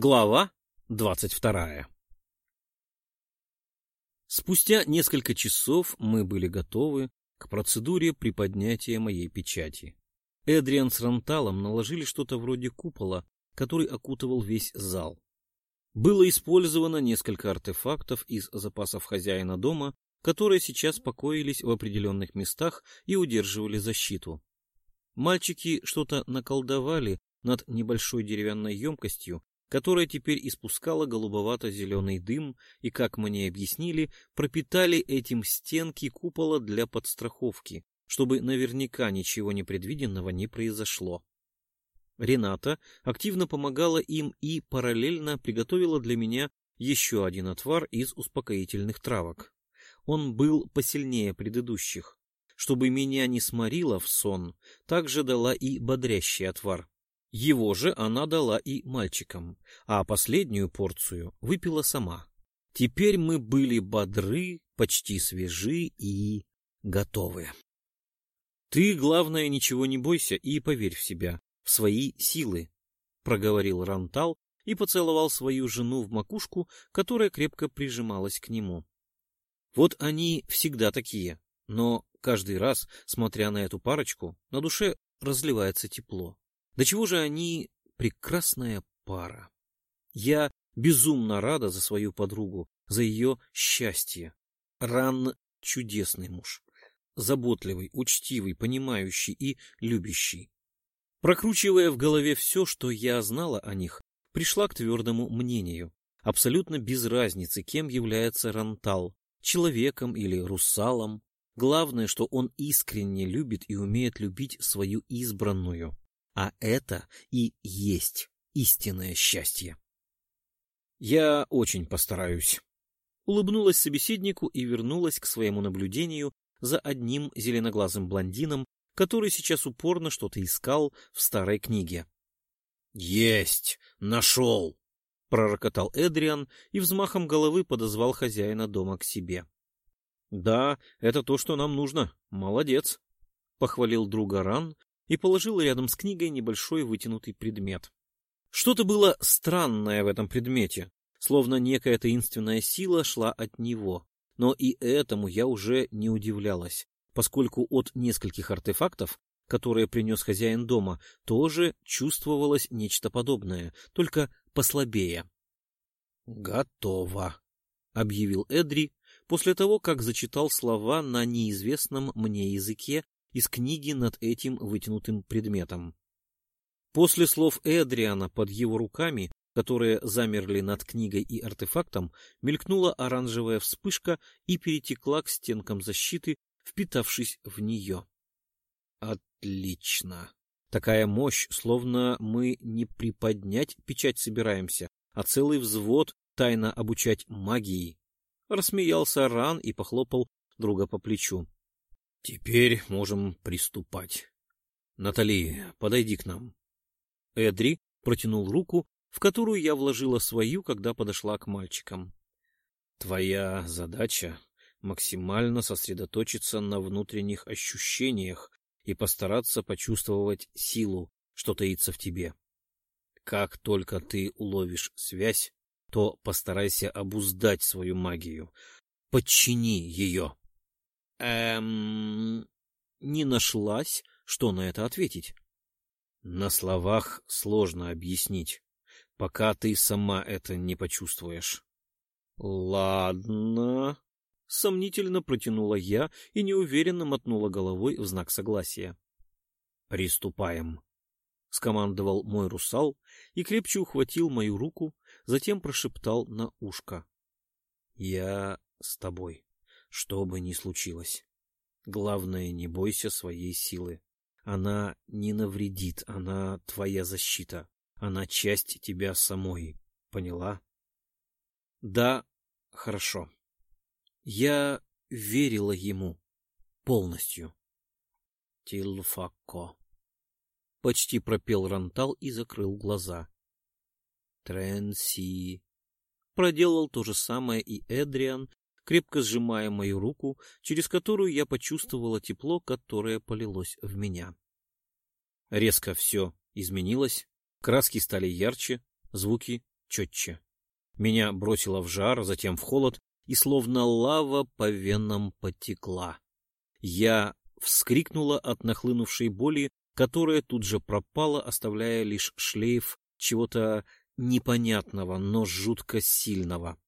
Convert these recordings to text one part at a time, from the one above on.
Глава двадцать вторая Спустя несколько часов мы были готовы к процедуре приподнятия моей печати. Эдриан с Ранталом наложили что-то вроде купола, который окутывал весь зал. Было использовано несколько артефактов из запасов хозяина дома, которые сейчас покоились в определенных местах и удерживали защиту. Мальчики что-то наколдовали над небольшой деревянной емкостью, которая теперь испускала голубовато-зеленый дым и, как мне объяснили, пропитали этим стенки купола для подстраховки, чтобы наверняка ничего непредвиденного не произошло. Рената активно помогала им и параллельно приготовила для меня еще один отвар из успокоительных травок. Он был посильнее предыдущих. Чтобы меня не сморило в сон, также дала и бодрящий отвар. Его же она дала и мальчикам, а последнюю порцию выпила сама. Теперь мы были бодры, почти свежи и готовы. Ты, главное, ничего не бойся и поверь в себя, в свои силы, — проговорил Рантал и поцеловал свою жену в макушку, которая крепко прижималась к нему. Вот они всегда такие, но каждый раз, смотря на эту парочку, на душе разливается тепло. До чего же они прекрасная пара. Я безумно рада за свою подругу, за ее счастье. Ран — чудесный муж. Заботливый, учтивый, понимающий и любящий. Прокручивая в голове все, что я знала о них, пришла к твердому мнению. Абсолютно без разницы, кем является Рантал, человеком или русалом. Главное, что он искренне любит и умеет любить свою избранную. А это и есть истинное счастье. Я очень постараюсь. Улыбнулась собеседнику и вернулась к своему наблюдению за одним зеленоглазым блондином, который сейчас упорно что-то искал в старой книге. «Есть! Нашел!» — пророкотал Эдриан и взмахом головы подозвал хозяина дома к себе. «Да, это то, что нам нужно. Молодец!» — похвалил друга Ран и положил рядом с книгой небольшой вытянутый предмет. Что-то было странное в этом предмете, словно некая таинственная сила шла от него. Но и этому я уже не удивлялась поскольку от нескольких артефактов, которые принес хозяин дома, тоже чувствовалось нечто подобное, только послабее. «Готово», — объявил Эдри после того, как зачитал слова на неизвестном мне языке из книги над этим вытянутым предметом. После слов Эдриана под его руками, которые замерли над книгой и артефактом, мелькнула оранжевая вспышка и перетекла к стенкам защиты, впитавшись в нее. Отлично. Такая мощь, словно мы не приподнять печать собираемся, а целый взвод тайно обучать магии. Рассмеялся Ран и похлопал друга по плечу. Теперь можем приступать. Натали, подойди к нам. Эдри протянул руку, в которую я вложила свою, когда подошла к мальчикам. Твоя задача максимально сосредоточиться на внутренних ощущениях и постараться почувствовать силу, что таится в тебе. Как только ты уловишь связь, то постарайся обуздать свою магию. Подчини ее. Эм... Не нашлась, что на это ответить. На словах сложно объяснить, пока ты сама это не почувствуешь. Ладно, Сомнительно протянула я и неуверенно мотнула головой в знак согласия. «Приступаем», — скомандовал мой русал и крепче ухватил мою руку, затем прошептал на ушко. «Я с тобой, что бы ни случилось. Главное, не бойся своей силы. Она не навредит, она твоя защита, она часть тебя самой. Поняла?» «Да, хорошо», я верила ему полностью. Тилфако. Почти пропел Рантал и закрыл глаза. Тренси. Проделал то же самое и Эдриан, крепко сжимая мою руку, через которую я почувствовала тепло, которое полилось в меня. Резко все изменилось, краски стали ярче, звуки четче. Меня бросило в жар, затем в холод, и словно лава по венам потекла. Я вскрикнула от нахлынувшей боли, которая тут же пропала, оставляя лишь шлейф чего-то непонятного, но жутко сильного.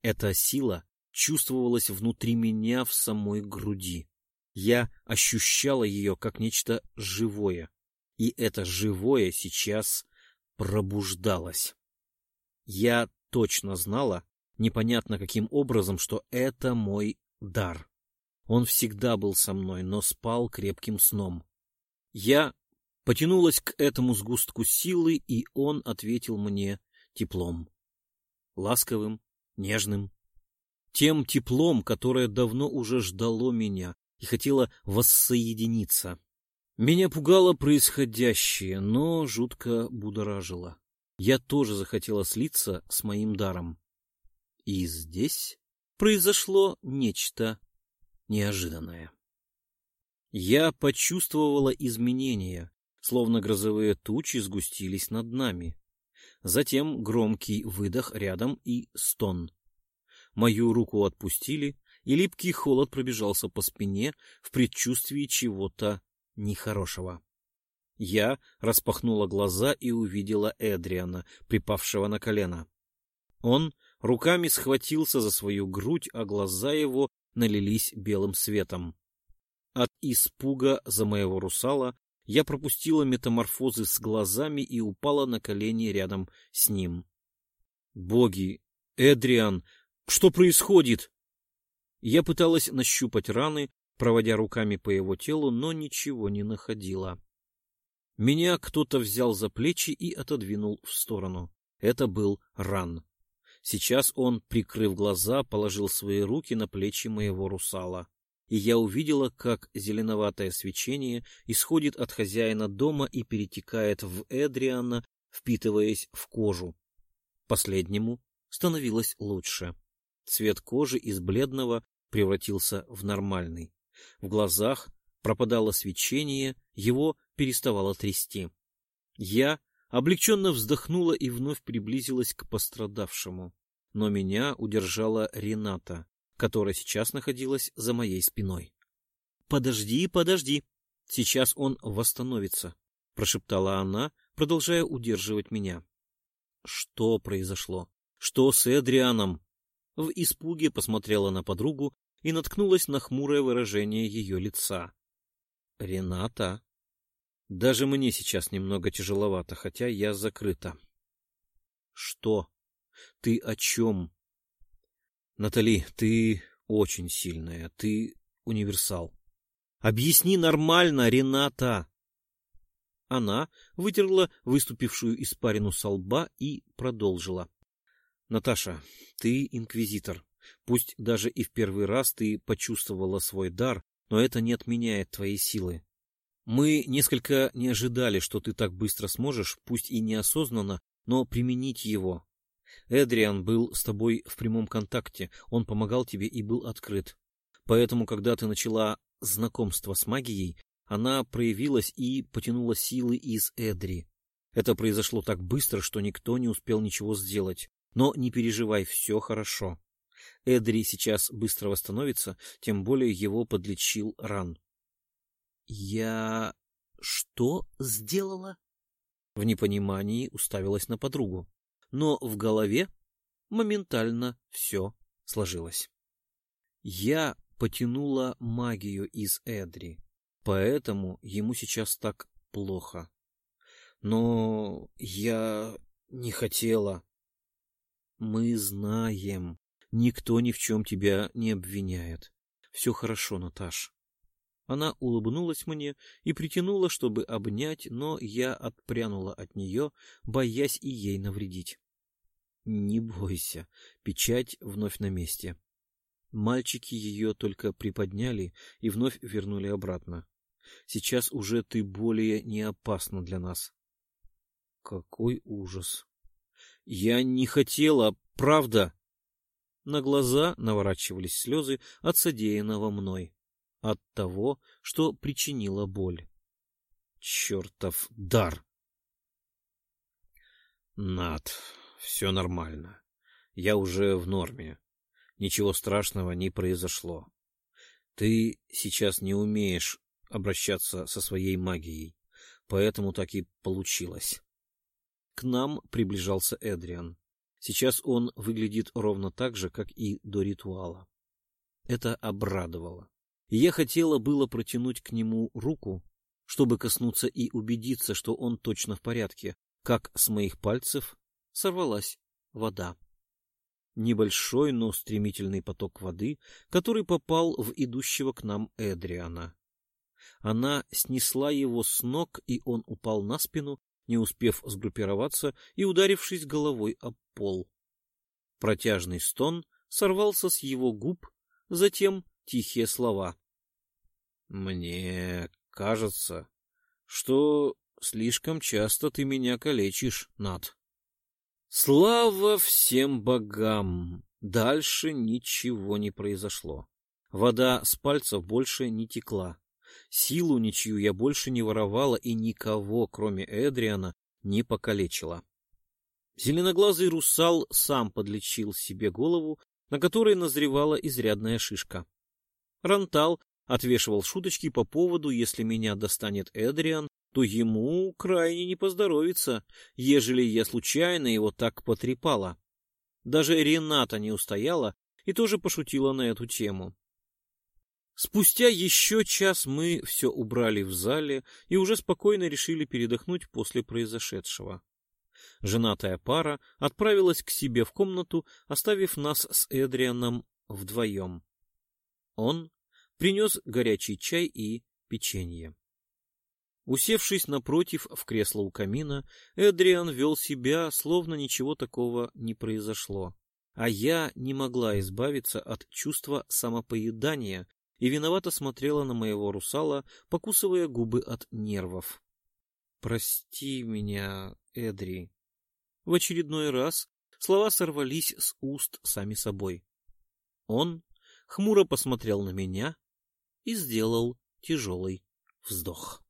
Эта сила чувствовалась внутри меня в самой груди. Я ощущала ее как нечто живое, и это живое сейчас пробуждалось. Я точно знала, непонятно каким образом, что это мой дар. Он всегда был со мной, но спал крепким сном. Я потянулась к этому сгустку силы, и он ответил мне теплом. Ласковым, нежным. Тем теплом, которое давно уже ждало меня и хотело воссоединиться. Меня пугало происходящее, но жутко будоражило. Я тоже захотела слиться с моим даром. И здесь произошло нечто неожиданное. Я почувствовала изменения, словно грозовые тучи сгустились над нами. Затем громкий выдох рядом и стон. Мою руку отпустили, и липкий холод пробежался по спине в предчувствии чего-то нехорошего. Я распахнула глаза и увидела Эдриана, припавшего на колено. Он руками схватился за свою грудь, а глаза его налились белым светом. От испуга за моего русала я пропустила метаморфозы с глазами и упала на колени рядом с ним. «Боги! Эдриан! Что происходит?» Я пыталась нащупать раны, проводя руками по его телу, но ничего не находила. Меня кто-то взял за плечи и отодвинул в сторону. Это был Ран. Сейчас он, прикрыв глаза, положил свои руки на плечи моего русала. И я увидела, как зеленоватое свечение исходит от хозяина дома и перетекает в Эдриана, впитываясь в кожу. Последнему становилось лучше. Цвет кожи из бледного превратился в нормальный. В глазах пропадало свечение, его переставало трясти. Я облегченно вздохнула и вновь приблизилась к пострадавшему. Но меня удержала Рената, которая сейчас находилась за моей спиной. — Подожди, подожди, сейчас он восстановится, — прошептала она, продолжая удерживать меня. — Что произошло? Что с Эдрианом? В испуге посмотрела на подругу и наткнулась на хмурое выражение ее лица. — Рената? Даже мне сейчас немного тяжеловато, хотя я закрыта. — Что? Ты о чем? — Натали, ты очень сильная, ты универсал. Объясни нормально, Рената! Она вытерла выступившую испарину со лба и продолжила. — Наташа, ты инквизитор. Пусть даже и в первый раз ты почувствовала свой дар, но это не отменяет твоей силы. Мы несколько не ожидали, что ты так быстро сможешь, пусть и неосознанно, но применить его. Эдриан был с тобой в прямом контакте, он помогал тебе и был открыт. Поэтому, когда ты начала знакомство с магией, она проявилась и потянула силы из Эдри. Это произошло так быстро, что никто не успел ничего сделать. Но не переживай, все хорошо. Эдри сейчас быстро восстановится, тем более его подлечил ран. — Я... что сделала? В непонимании уставилась на подругу, но в голове моментально все сложилось. Я потянула магию из Эдри, поэтому ему сейчас так плохо. Но я не хотела. Мы знаем, Никто ни в чем тебя не обвиняет. Все хорошо, Наташ. Она улыбнулась мне и притянула, чтобы обнять, но я отпрянула от нее, боясь и ей навредить. Не бойся, печать вновь на месте. Мальчики ее только приподняли и вновь вернули обратно. Сейчас уже ты более не опасна для нас. Какой ужас! Я не хотела, правда! На глаза наворачивались слезы от содеянного мной, от того, что причинило боль. Чертов дар! Над, Все нормально. Я уже в норме. Ничего страшного не произошло. Ты сейчас не умеешь обращаться со своей магией, поэтому так и получилось. К нам приближался Эдриан. Сейчас он выглядит ровно так же, как и до ритуала. Это обрадовало. Я хотела было протянуть к нему руку, чтобы коснуться и убедиться, что он точно в порядке, как с моих пальцев сорвалась вода. Небольшой, но стремительный поток воды, который попал в идущего к нам Эдриана. Она снесла его с ног, и он упал на спину, не успев сгруппироваться и ударившись головой об пол. Протяжный стон сорвался с его губ, затем тихие слова. — Мне кажется, что слишком часто ты меня калечишь, Над. Слава всем богам! Дальше ничего не произошло. Вода с пальцев больше не текла. Силу ничью я больше не воровала и никого, кроме Эдриана, не покалечила. Зеленоглазый русал сам подлечил себе голову, на которой назревала изрядная шишка. Рантал отвешивал шуточки по поводу, если меня достанет Эдриан, то ему крайне не поздоровится, ежели я случайно его так потрепала. Даже Рената не устояла и тоже пошутила на эту тему. Спустя еще час мы все убрали в зале и уже спокойно решили передохнуть после произошедшего. Женатая пара отправилась к себе в комнату, оставив нас с Эдрианом вдвоем. Он принес горячий чай и печенье. Усевшись напротив в кресло у камина, Эдриан вел себя, словно ничего такого не произошло. А я не могла избавиться от чувства самопоедания, и виновато смотрела на моего русала, покусывая губы от нервов. «Прости меня, Эдри». В очередной раз слова сорвались с уст сами собой. Он хмуро посмотрел на меня и сделал тяжелый вздох.